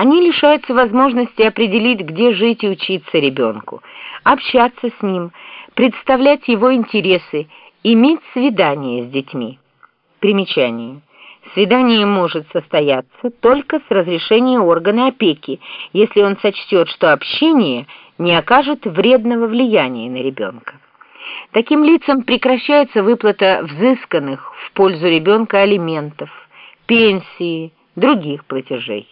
Они лишаются возможности определить, где жить и учиться ребенку, общаться с ним, представлять его интересы, иметь свидание с детьми. Примечание. Свидание может состояться только с разрешения органа опеки, если он сочтет, что общение не окажет вредного влияния на ребенка. Таким лицам прекращается выплата взысканных в пользу ребенка алиментов, пенсии, других платежей.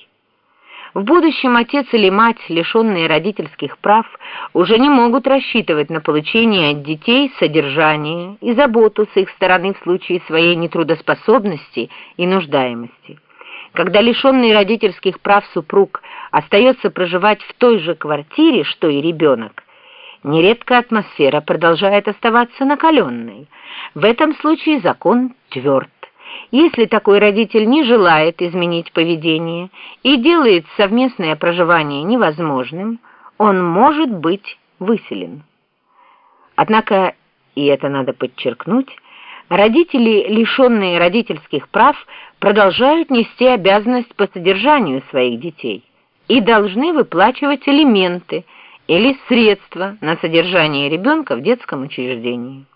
В будущем отец или мать, лишенные родительских прав, уже не могут рассчитывать на получение от детей содержания и заботу с их стороны в случае своей нетрудоспособности и нуждаемости. Когда лишенный родительских прав супруг остается проживать в той же квартире, что и ребенок, нередко атмосфера продолжает оставаться накаленной. В этом случае закон тверд. Если такой родитель не желает изменить поведение и делает совместное проживание невозможным, он может быть выселен. Однако, и это надо подчеркнуть, родители, лишенные родительских прав, продолжают нести обязанность по содержанию своих детей и должны выплачивать элементы или средства на содержание ребенка в детском учреждении.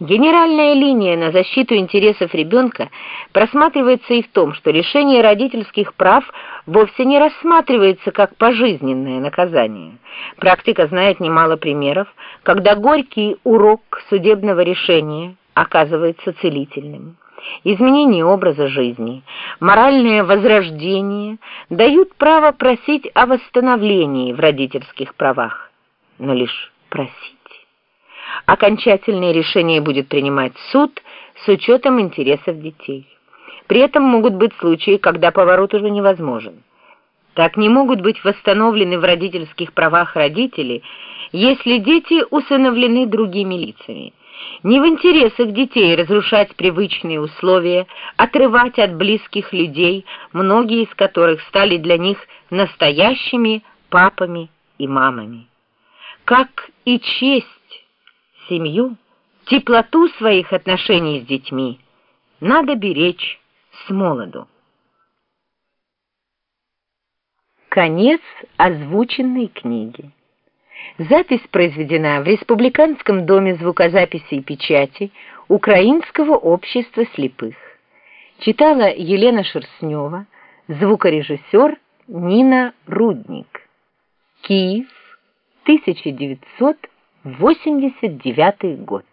Генеральная линия на защиту интересов ребенка просматривается и в том, что решение родительских прав вовсе не рассматривается как пожизненное наказание. Практика знает немало примеров, когда горький урок судебного решения оказывается целительным. Изменение образа жизни, моральное возрождение дают право просить о восстановлении в родительских правах, но лишь просить. Окончательное решение будет принимать суд с учетом интересов детей. При этом могут быть случаи, когда поворот уже невозможен. Так не могут быть восстановлены в родительских правах родители, если дети усыновлены другими лицами. Не в интересах детей разрушать привычные условия, отрывать от близких людей, многие из которых стали для них настоящими папами и мамами. Как и честь семью, теплоту своих отношений с детьми надо беречь с молоду. Конец озвученной книги. Запись произведена в Республиканском доме звукозаписи и печати Украинского общества слепых. Читала Елена Шерстнева, звукорежиссер Нина Рудник. Киев, 1900 89 год.